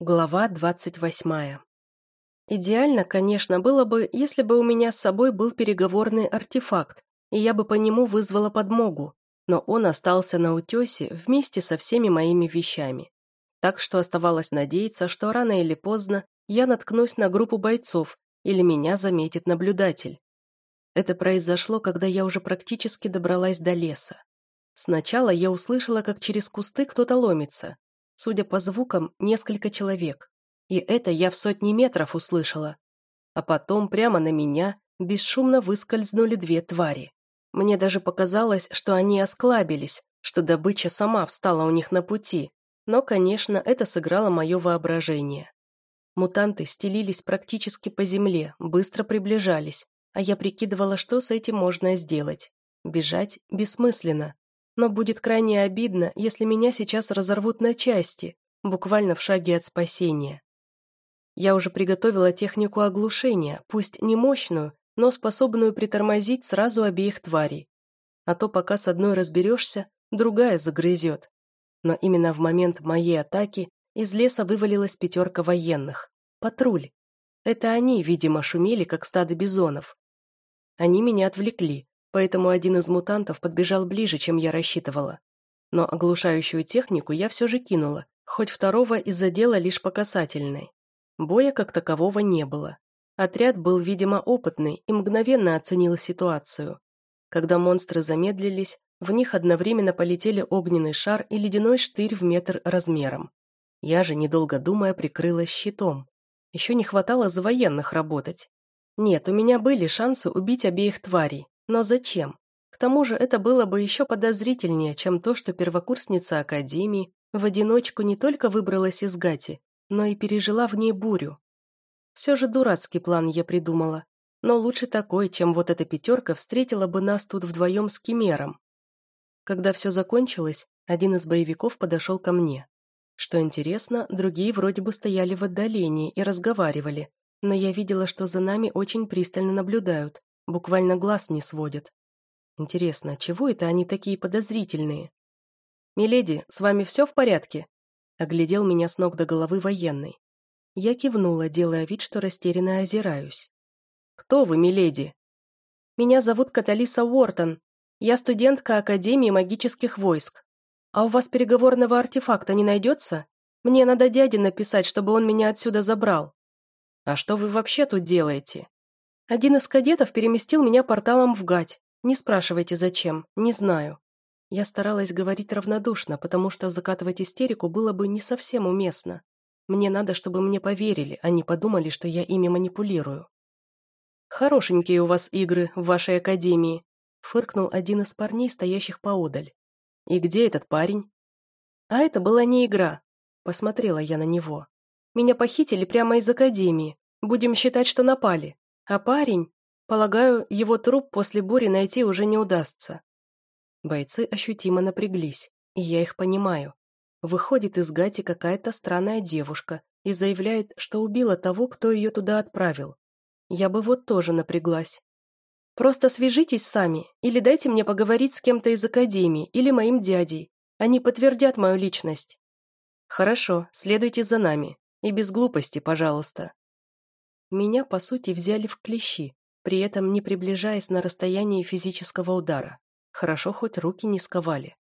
Глава двадцать восьмая. Идеально, конечно, было бы, если бы у меня с собой был переговорный артефакт, и я бы по нему вызвала подмогу, но он остался на утесе вместе со всеми моими вещами. Так что оставалось надеяться, что рано или поздно я наткнусь на группу бойцов или меня заметит наблюдатель. Это произошло, когда я уже практически добралась до леса. Сначала я услышала, как через кусты кто-то ломится, Судя по звукам, несколько человек. И это я в сотни метров услышала. А потом прямо на меня бесшумно выскользнули две твари. Мне даже показалось, что они осклабились, что добыча сама встала у них на пути. Но, конечно, это сыграло мое воображение. Мутанты стелились практически по земле, быстро приближались, а я прикидывала, что с этим можно сделать. Бежать бессмысленно но будет крайне обидно, если меня сейчас разорвут на части, буквально в шаге от спасения. Я уже приготовила технику оглушения, пусть не мощную, но способную притормозить сразу обеих тварей. А то пока с одной разберешься, другая загрызет. Но именно в момент моей атаки из леса вывалилась пятерка военных. Патруль. Это они, видимо, шумели, как стадо бизонов. Они меня отвлекли, поэтому один из мутантов подбежал ближе, чем я рассчитывала. Но оглушающую технику я все же кинула, хоть второго из-за дела лишь по касательной. Боя как такового не было. Отряд был, видимо, опытный и мгновенно оценил ситуацию. Когда монстры замедлились, в них одновременно полетели огненный шар и ледяной штырь в метр размером. Я же, недолго думая, прикрылась щитом. Еще не хватало за военных работать. Нет, у меня были шансы убить обеих тварей, но зачем? К тому же это было бы еще подозрительнее, чем то, что первокурсница Академии в одиночку не только выбралась из Гати, но и пережила в ней бурю. Все же дурацкий план я придумала, но лучше такой, чем вот эта пятерка встретила бы нас тут вдвоем с Кимером. Когда все закончилось, один из боевиков подошел ко мне. Что интересно, другие вроде бы стояли в отдалении и разговаривали, но я видела, что за нами очень пристально наблюдают, Буквально глаз не сводят. Интересно, чего это они такие подозрительные? «Миледи, с вами все в порядке?» Оглядел меня с ног до головы военный. Я кивнула, делая вид, что растерянно озираюсь. «Кто вы, миледи?» «Меня зовут Каталиса Уортон. Я студентка Академии магических войск. А у вас переговорного артефакта не найдется? Мне надо дяде написать, чтобы он меня отсюда забрал». «А что вы вообще тут делаете?» Один из кадетов переместил меня порталом в гать. Не спрашивайте, зачем, не знаю. Я старалась говорить равнодушно, потому что закатывать истерику было бы не совсем уместно. Мне надо, чтобы мне поверили, а не подумали, что я ими манипулирую. «Хорошенькие у вас игры в вашей академии», — фыркнул один из парней, стоящих поодаль. «И где этот парень?» «А это была не игра», — посмотрела я на него. «Меня похитили прямо из академии. Будем считать, что напали. А парень? Полагаю, его труп после бури найти уже не удастся. Бойцы ощутимо напряглись, и я их понимаю. Выходит из Гати какая-то странная девушка и заявляет, что убила того, кто ее туда отправил. Я бы вот тоже напряглась. Просто свяжитесь сами, или дайте мне поговорить с кем-то из академии, или моим дядей. Они подтвердят мою личность. Хорошо, следуйте за нами. И без глупости, пожалуйста. Меня, по сути, взяли в клещи, при этом не приближаясь на расстояние физического удара. Хорошо, хоть руки не сковали.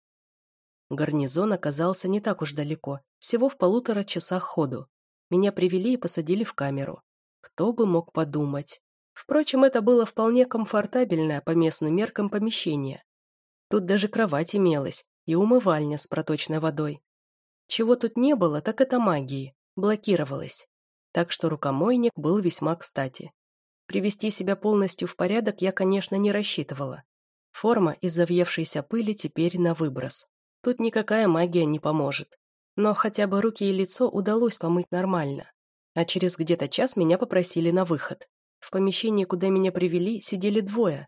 Гарнизон оказался не так уж далеко, всего в полутора часах ходу. Меня привели и посадили в камеру. Кто бы мог подумать. Впрочем, это было вполне комфортабельное по местным меркам помещение. Тут даже кровать имелась и умывальня с проточной водой. Чего тут не было, так это магии. Блокировалась так что рукомойник был весьма кстати. Привести себя полностью в порядок я, конечно, не рассчитывала. Форма из завьевшейся пыли теперь на выброс. Тут никакая магия не поможет. Но хотя бы руки и лицо удалось помыть нормально. А через где-то час меня попросили на выход. В помещении, куда меня привели, сидели двое.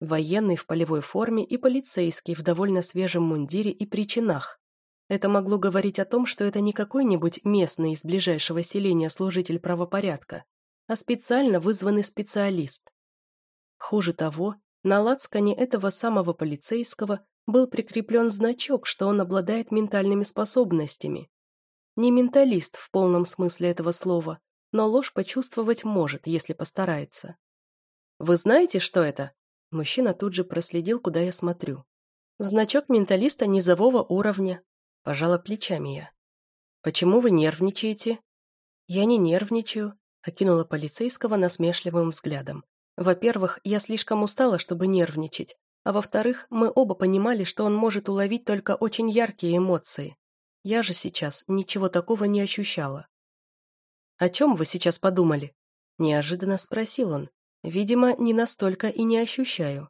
Военный в полевой форме и полицейский в довольно свежем мундире и причинах. Это могло говорить о том, что это не какой-нибудь местный из ближайшего селения служитель правопорядка, а специально вызванный специалист. Хуже того, на лацкане этого самого полицейского был прикреплен значок, что он обладает ментальными способностями. Не менталист в полном смысле этого слова, но ложь почувствовать может, если постарается. «Вы знаете, что это?» Мужчина тут же проследил, куда я смотрю. «Значок менталиста низового уровня», – пожала плечами я. «Почему вы нервничаете?» «Я не нервничаю», – окинула полицейского насмешливым взглядом. «Во-первых, я слишком устала, чтобы нервничать, а во-вторых, мы оба понимали, что он может уловить только очень яркие эмоции. Я же сейчас ничего такого не ощущала. «О чем вы сейчас подумали?» – неожиданно спросил он. «Видимо, не настолько и не ощущаю».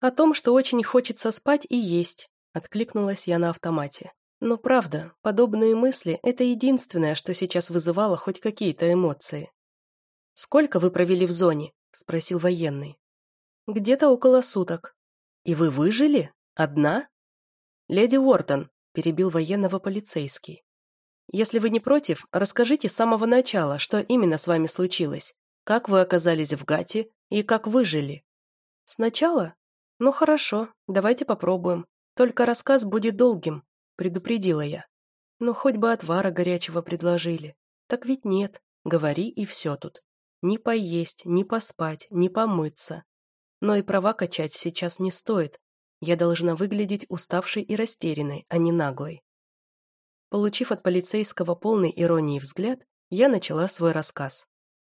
«О том, что очень хочется спать и есть», – откликнулась я на автомате. Но правда, подобные мысли – это единственное, что сейчас вызывало хоть какие-то эмоции. «Сколько вы провели в зоне?» – спросил военный. «Где-то около суток». «И вы выжили? Одна?» «Леди Уортон», – перебил военного полицейский. «Если вы не против, расскажите с самого начала, что именно с вами случилось, как вы оказались в Гате и как выжили». «Сначала? Ну хорошо, давайте попробуем. Только рассказ будет долгим», – предупредила я. «Ну хоть бы отвара горячего предложили. Так ведь нет, говори и все тут. Ни поесть, ни поспать, ни помыться. Но и права качать сейчас не стоит. Я должна выглядеть уставшей и растерянной, а не наглой. Получив от полицейского полный иронии взгляд, я начала свой рассказ.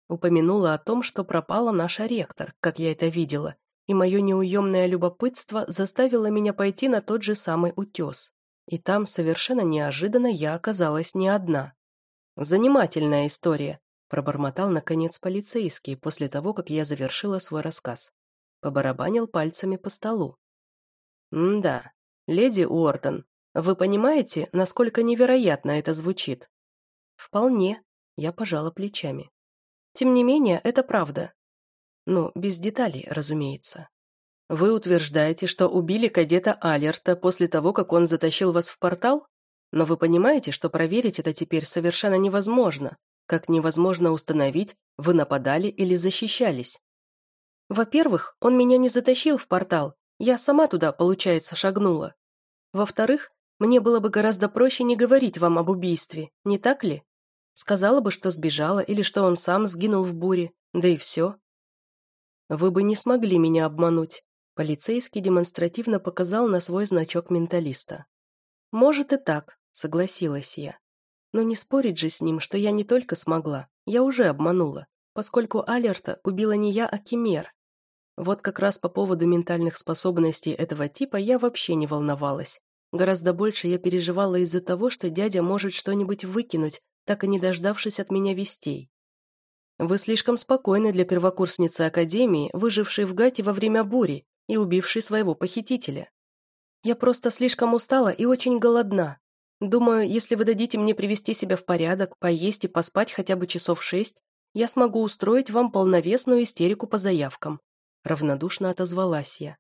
Упомянула о том, что пропала наша ректор, как я это видела, и мое неуемное любопытство заставило меня пойти на тот же самый утес. И там совершенно неожиданно я оказалась не одна. «Занимательная история», – пробормотал наконец полицейский после того, как я завершила свой рассказ побарабанил пальцами по столу. «М-да, леди Уортон, вы понимаете, насколько невероятно это звучит?» «Вполне», — я пожала плечами. «Тем не менее, это правда. Ну, без деталей, разумеется. Вы утверждаете, что убили кадета Алерта после того, как он затащил вас в портал? Но вы понимаете, что проверить это теперь совершенно невозможно, как невозможно установить, вы нападали или защищались. Во-первых, он меня не затащил в портал, я сама туда, получается, шагнула. Во-вторых, мне было бы гораздо проще не говорить вам об убийстве, не так ли? Сказала бы, что сбежала или что он сам сгинул в буре, да и все. Вы бы не смогли меня обмануть. Полицейский демонстративно показал на свой значок менталиста. Может и так, согласилась я. Но не спорить же с ним, что я не только смогла, я уже обманула, поскольку Алерта убила не я, а Кемер. Вот как раз по поводу ментальных способностей этого типа я вообще не волновалась. Гораздо больше я переживала из-за того, что дядя может что-нибудь выкинуть, так и не дождавшись от меня вестей. Вы слишком спокойны для первокурсницы Академии, выжившей в Гате во время бури и убившей своего похитителя. Я просто слишком устала и очень голодна. Думаю, если вы дадите мне привести себя в порядок, поесть и поспать хотя бы часов шесть, я смогу устроить вам полновесную истерику по заявкам. Равнодушно отозвалась я.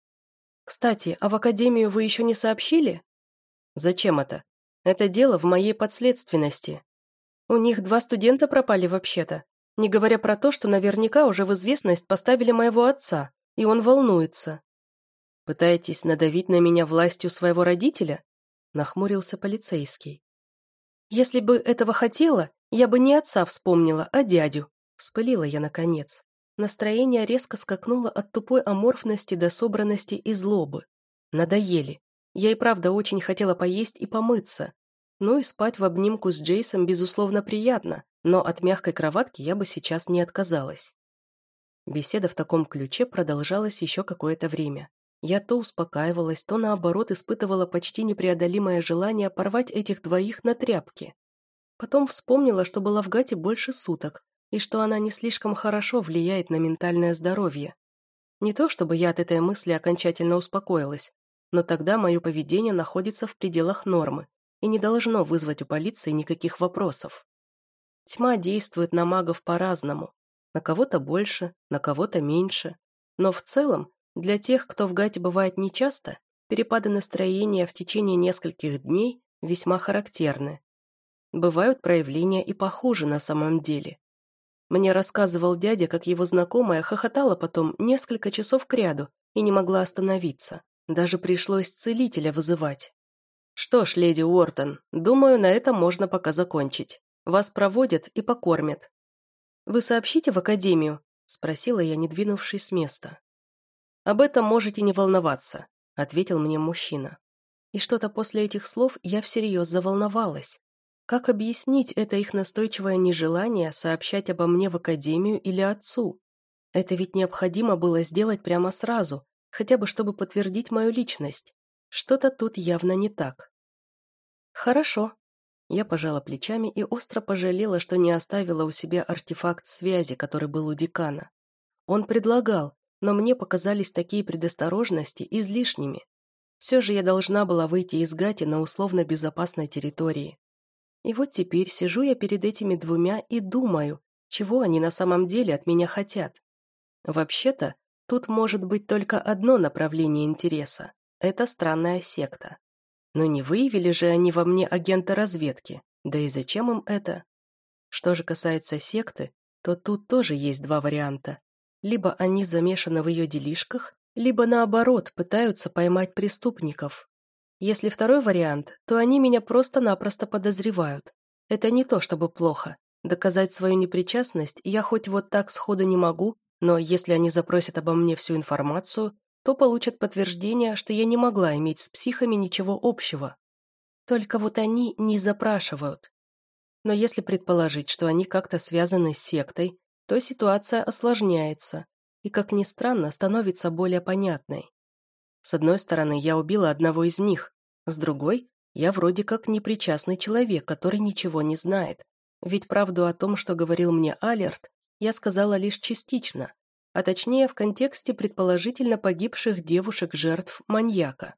«Кстати, а в академию вы еще не сообщили?» «Зачем это? Это дело в моей подследственности. У них два студента пропали вообще-то, не говоря про то, что наверняка уже в известность поставили моего отца, и он волнуется». «Пытаетесь надавить на меня властью своего родителя?» нахмурился полицейский. «Если бы этого хотела, я бы не отца вспомнила, а дядю», вспылила я наконец. Настроение резко скакнуло от тупой аморфности до собранности и злобы. Надоели. Я и правда очень хотела поесть и помыться. Ну и спать в обнимку с Джейсом, безусловно, приятно, но от мягкой кроватки я бы сейчас не отказалась. Беседа в таком ключе продолжалась еще какое-то время. Я то успокаивалась, то наоборот испытывала почти непреодолимое желание порвать этих двоих на тряпки. Потом вспомнила, что была в Гате больше суток, и что она не слишком хорошо влияет на ментальное здоровье. Не то чтобы я от этой мысли окончательно успокоилась, но тогда мое поведение находится в пределах нормы и не должно вызвать у полиции никаких вопросов. Тьма действует на магов по-разному, на кого-то больше, на кого-то меньше, но в целом для тех, кто в Гате бывает нечасто, перепады настроения в течение нескольких дней весьма характерны. Бывают проявления и похуже на самом деле. Мне рассказывал дядя, как его знакомая хохотала потом несколько часов кряду и не могла остановиться. Даже пришлось целителя вызывать. «Что ж, леди Уортон, думаю, на этом можно пока закончить. Вас проводят и покормят». «Вы сообщите в академию?» – спросила я, не двинувшись с места. «Об этом можете не волноваться», – ответил мне мужчина. И что-то после этих слов я всерьез заволновалась. Как объяснить это их настойчивое нежелание сообщать обо мне в академию или отцу? Это ведь необходимо было сделать прямо сразу, хотя бы чтобы подтвердить мою личность. Что-то тут явно не так. Хорошо. Я пожала плечами и остро пожалела, что не оставила у себя артефакт связи, который был у декана. Он предлагал, но мне показались такие предосторожности излишними. Все же я должна была выйти из Гати на условно безопасной территории. И вот теперь сижу я перед этими двумя и думаю, чего они на самом деле от меня хотят. Вообще-то, тут может быть только одно направление интереса. Это странная секта. Но не выявили же они во мне агента разведки, да и зачем им это? Что же касается секты, то тут тоже есть два варианта. Либо они замешаны в ее делишках, либо наоборот пытаются поймать преступников. Если второй вариант, то они меня просто-напросто подозревают. Это не то чтобы плохо. Доказать свою непричастность я хоть вот так сходу не могу, но если они запросят обо мне всю информацию, то получат подтверждение, что я не могла иметь с психами ничего общего. Только вот они не запрашивают. Но если предположить, что они как-то связаны с сектой, то ситуация осложняется, и, как ни странно, становится более понятной. С одной стороны, я убила одного из них, с другой, я вроде как непричастный человек, который ничего не знает. Ведь правду о том, что говорил мне Алерт, я сказала лишь частично, а точнее в контексте предположительно погибших девушек-жертв маньяка.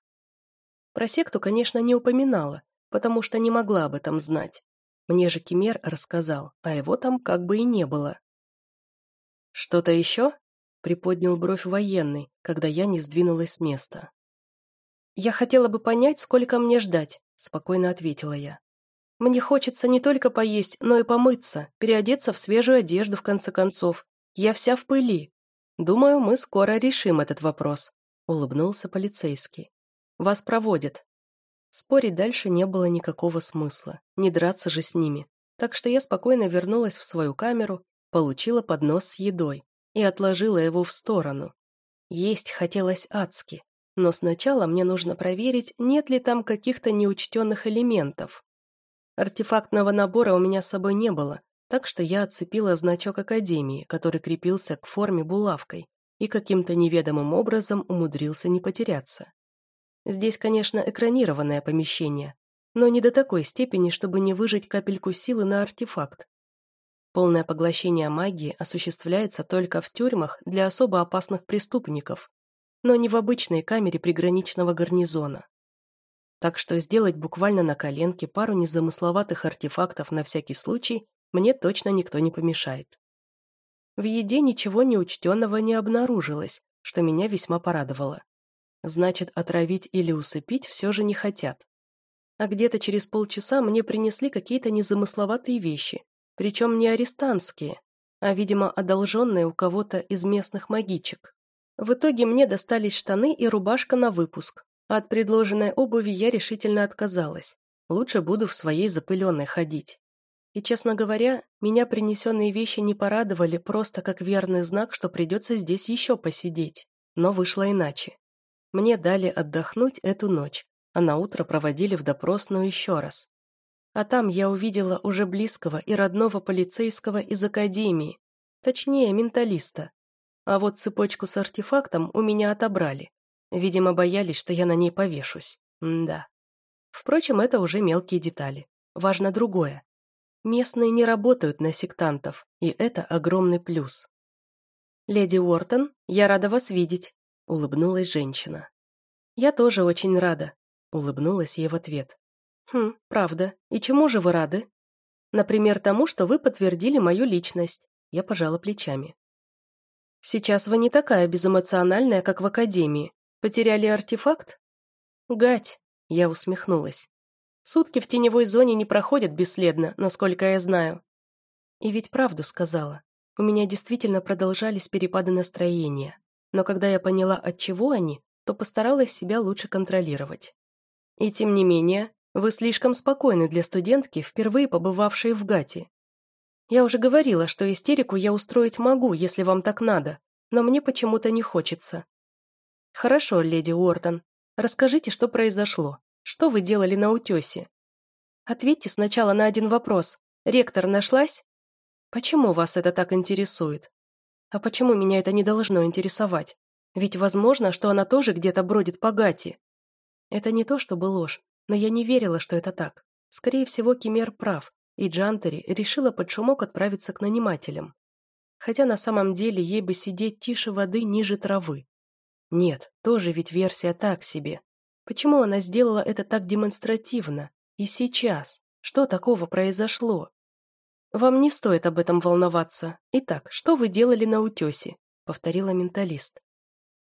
Про секту, конечно, не упоминала, потому что не могла об этом знать. Мне же Кемер рассказал, а его там как бы и не было. «Что-то еще?» приподнял бровь военный, когда я не сдвинулась с места. «Я хотела бы понять, сколько мне ждать», — спокойно ответила я. «Мне хочется не только поесть, но и помыться, переодеться в свежую одежду, в конце концов. Я вся в пыли. Думаю, мы скоро решим этот вопрос», — улыбнулся полицейский. «Вас проводят». Спорить дальше не было никакого смысла, не драться же с ними, так что я спокойно вернулась в свою камеру, получила поднос с едой и отложила его в сторону. Есть хотелось адски, но сначала мне нужно проверить, нет ли там каких-то неучтенных элементов. Артефактного набора у меня с собой не было, так что я отцепила значок Академии, который крепился к форме булавкой, и каким-то неведомым образом умудрился не потеряться. Здесь, конечно, экранированное помещение, но не до такой степени, чтобы не выжать капельку силы на артефакт. Полное поглощение магии осуществляется только в тюрьмах для особо опасных преступников, но не в обычной камере приграничного гарнизона. Так что сделать буквально на коленке пару незамысловатых артефактов на всякий случай мне точно никто не помешает. В еде ничего неучтенного не обнаружилось, что меня весьма порадовало. Значит, отравить или усыпить все же не хотят. А где-то через полчаса мне принесли какие-то незамысловатые вещи, причем не арестантские, а, видимо, одолженные у кого-то из местных магичек. В итоге мне достались штаны и рубашка на выпуск, а от предложенной обуви я решительно отказалась. Лучше буду в своей запыленной ходить. И, честно говоря, меня принесенные вещи не порадовали просто как верный знак, что придется здесь еще посидеть. Но вышло иначе. Мне дали отдохнуть эту ночь, а на утро проводили в допросную еще раз. А там я увидела уже близкого и родного полицейского из академии, точнее, менталиста. А вот цепочку с артефактом у меня отобрали. Видимо, боялись, что я на ней повешусь. М да. Впрочем, это уже мелкие детали. Важно другое. Местные не работают на сектантов, и это огромный плюс. «Леди Уортон, я рада вас видеть», — улыбнулась женщина. «Я тоже очень рада», — улыбнулась ей в ответ. «Хм, правда. И чему же вы рады?» «Например, тому, что вы подтвердили мою личность». Я пожала плечами. «Сейчас вы не такая безэмоциональная, как в Академии. Потеряли артефакт?» «Гать!» — я усмехнулась. «Сутки в теневой зоне не проходят бесследно, насколько я знаю». И ведь правду сказала. У меня действительно продолжались перепады настроения. Но когда я поняла, от чего они, то постаралась себя лучше контролировать. И тем не менее, вы слишком спокойны для студентки, впервые побывавшей в ГАТе. Я уже говорила, что истерику я устроить могу, если вам так надо, но мне почему-то не хочется. Хорошо, леди Уортон, расскажите, что произошло. Что вы делали на утесе? Ответьте сначала на один вопрос. Ректор нашлась? Почему вас это так интересует? А почему меня это не должно интересовать? Ведь возможно, что она тоже где-то бродит по гати. Это не то чтобы ложь, но я не верила, что это так. Скорее всего, Кемер прав, и Джантери решила под шумок отправиться к нанимателям. Хотя на самом деле ей бы сидеть тише воды ниже травы. Нет, тоже ведь версия так себе. Почему она сделала это так демонстративно? И сейчас? Что такого произошло? «Вам не стоит об этом волноваться. Итак, что вы делали на утесе?» — повторила менталист.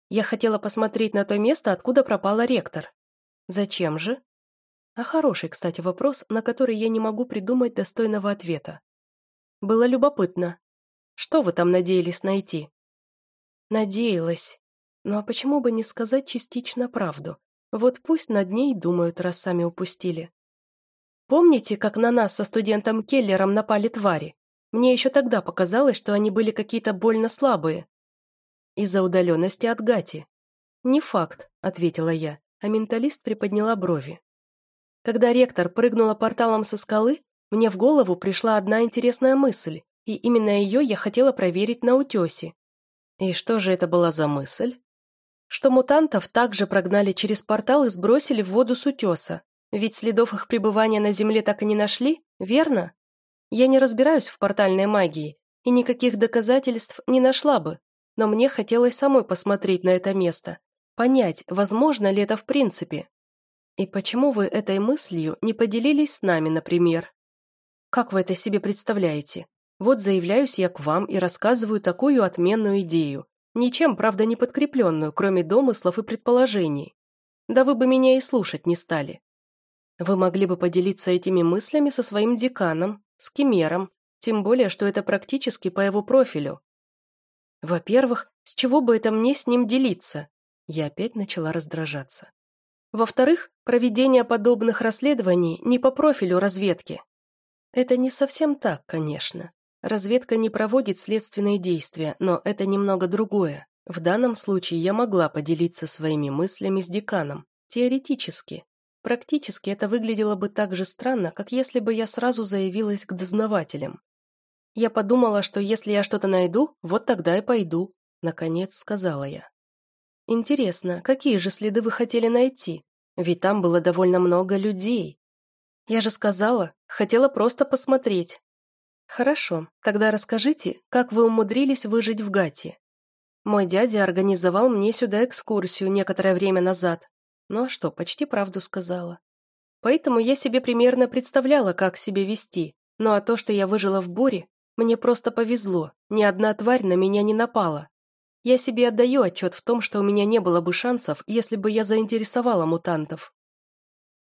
«Я хотела посмотреть на то место, откуда пропала ректор». «Зачем же?» А хороший, кстати, вопрос, на который я не могу придумать достойного ответа. Было любопытно. Что вы там надеялись найти? Надеялась. Ну а почему бы не сказать частично правду? Вот пусть над ней думают, раз сами упустили. Помните, как на нас со студентом Келлером напали твари? Мне еще тогда показалось, что они были какие-то больно слабые. Из-за удаленности от Гати. «Не факт», — ответила я, а менталист приподняла брови. Когда ректор прыгнула порталом со скалы, мне в голову пришла одна интересная мысль, и именно ее я хотела проверить на утесе. И что же это была за мысль? Что мутантов также прогнали через портал и сбросили в воду с утеса, ведь следов их пребывания на Земле так и не нашли, верно? Я не разбираюсь в портальной магии и никаких доказательств не нашла бы, но мне хотелось самой посмотреть на это место, понять, возможно ли это в принципе. И почему вы этой мыслью не поделились с нами, например? Как вы это себе представляете? Вот заявляюсь я к вам и рассказываю такую отменную идею, ничем, правда, не подкрепленную, кроме домыслов и предположений. Да вы бы меня и слушать не стали. Вы могли бы поделиться этими мыслями со своим деканом, с Кемером, тем более, что это практически по его профилю. Во-первых, с чего бы это мне с ним делиться? Я опять начала раздражаться. Во-вторых, проведение подобных расследований не по профилю разведки. Это не совсем так, конечно. Разведка не проводит следственные действия, но это немного другое. В данном случае я могла поделиться своими мыслями с деканом, теоретически, Практически это выглядело бы так же странно, как если бы я сразу заявилась к дознавателям. Я подумала, что если я что-то найду, вот тогда и пойду, наконец сказала я. Интересно, какие же следы вы хотели найти? Ведь там было довольно много людей. Я же сказала, хотела просто посмотреть. Хорошо, тогда расскажите, как вы умудрились выжить в Гате. Мой дядя организовал мне сюда экскурсию некоторое время назад, ну а что, почти правду сказала. Поэтому я себе примерно представляла, как себя вести. Ну а то, что я выжила в буре, мне просто повезло. Ни одна тварь на меня не напала. Я себе отдаю отчет в том, что у меня не было бы шансов, если бы я заинтересовала мутантов.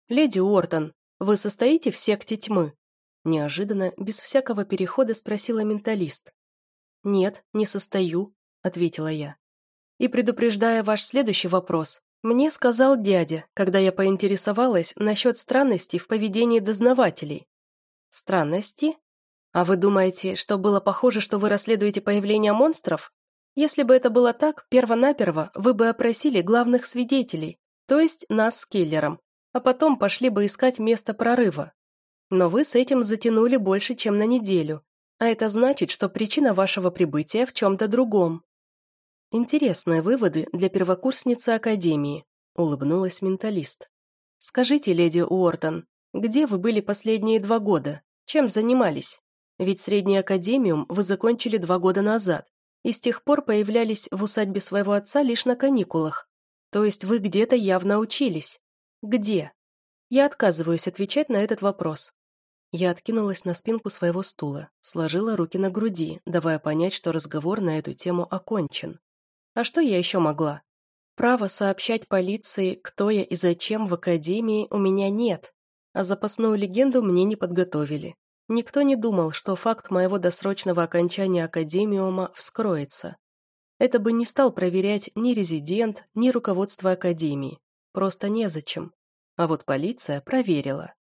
«Леди Уортон, вы состоите в секте тьмы?» Неожиданно, без всякого перехода спросила менталист. «Нет, не состою», — ответила я. «И предупреждая ваш следующий вопрос, мне сказал дядя, когда я поинтересовалась насчет странностей в поведении дознавателей. Странности? А вы думаете, что было похоже, что вы расследуете появление монстров? Если бы это было так, перво-наперво вы бы опросили главных свидетелей, то есть нас с киллером, а потом пошли бы искать место прорыва. Но вы с этим затянули больше, чем на неделю, а это значит, что причина вашего прибытия в чем-то другом. Интересные выводы для первокурсницы Академии, улыбнулась менталист. Скажите, леди Уортон, где вы были последние два года? Чем занимались? Ведь средний академиум вы закончили два года назад, и с тех пор появлялись в усадьбе своего отца лишь на каникулах. То есть вы где-то явно учились. Где? Я отказываюсь отвечать на этот вопрос. Я откинулась на спинку своего стула, сложила руки на груди, давая понять, что разговор на эту тему окончен. А что я еще могла? Права сообщать полиции, кто я и зачем в академии, у меня нет. А запасную легенду мне не подготовили. Никто не думал, что факт моего досрочного окончания академиума вскроется. Это бы не стал проверять ни резидент, ни руководство академии. Просто незачем. а вот полиция проверила.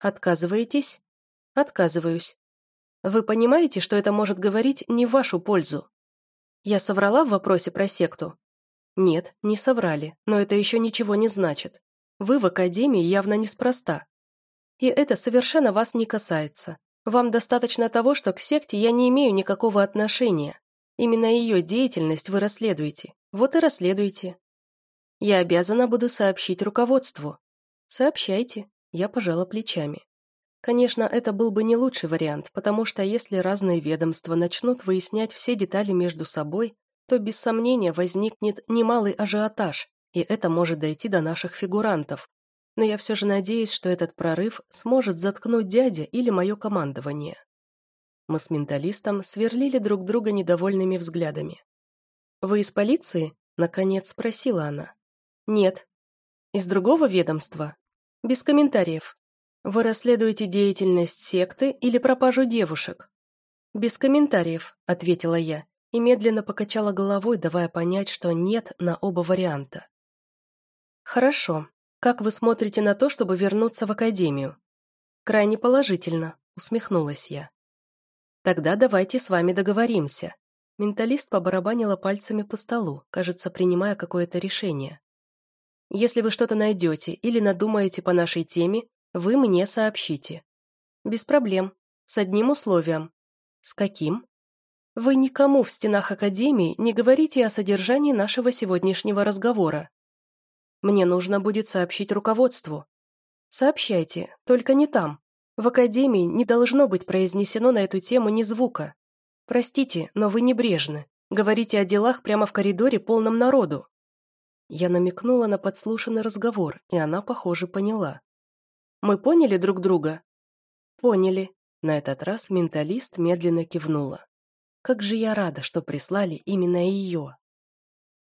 Отказываетесь? Отказываюсь. Вы понимаете, что это может говорить не в вашу пользу? Я соврала в вопросе про секту? Нет, не соврали, но это еще ничего не значит. Вы в академии явно неспроста. И это совершенно вас не касается. Вам достаточно того, что к секте я не имею никакого отношения. Именно ее деятельность вы расследуете. Вот и расследуйте. Я обязана буду сообщить руководству. Сообщайте. Я пожала плечами. Конечно, это был бы не лучший вариант, потому что если разные ведомства начнут выяснять все детали между собой, то без сомнения возникнет немалый ажиотаж, и это может дойти до наших фигурантов. Но я все же надеюсь, что этот прорыв сможет заткнуть дядя или мое командование. Мы с менталистом сверлили друг друга недовольными взглядами. «Вы из полиции?» – наконец спросила она. «Нет». «Из другого ведомства?» «Без комментариев», вы расследуете деятельность секты или пропажу девушек? Без комментариев, ответила я и медленно покачала головой, давая понять, что нет на оба варианта. Хорошо. Как вы смотрите на то, чтобы вернуться в академию? Крайне положительно, усмехнулась я. Тогда давайте с вами договоримся. Менталист побарабанила пальцами по столу, кажется, принимая какое-то решение. Если вы что-то найдете или надумаете по нашей теме, вы мне сообщите. Без проблем. С одним условием. С каким? Вы никому в стенах Академии не говорите о содержании нашего сегодняшнего разговора. Мне нужно будет сообщить руководству. Сообщайте, только не там. В Академии не должно быть произнесено на эту тему ни звука. Простите, но вы небрежны. Говорите о делах прямо в коридоре полном народу. Я намекнула на подслушанный разговор, и она, похоже, поняла. Мы поняли друг друга?» «Поняли». На этот раз менталист медленно кивнула. «Как же я рада, что прислали именно ее!»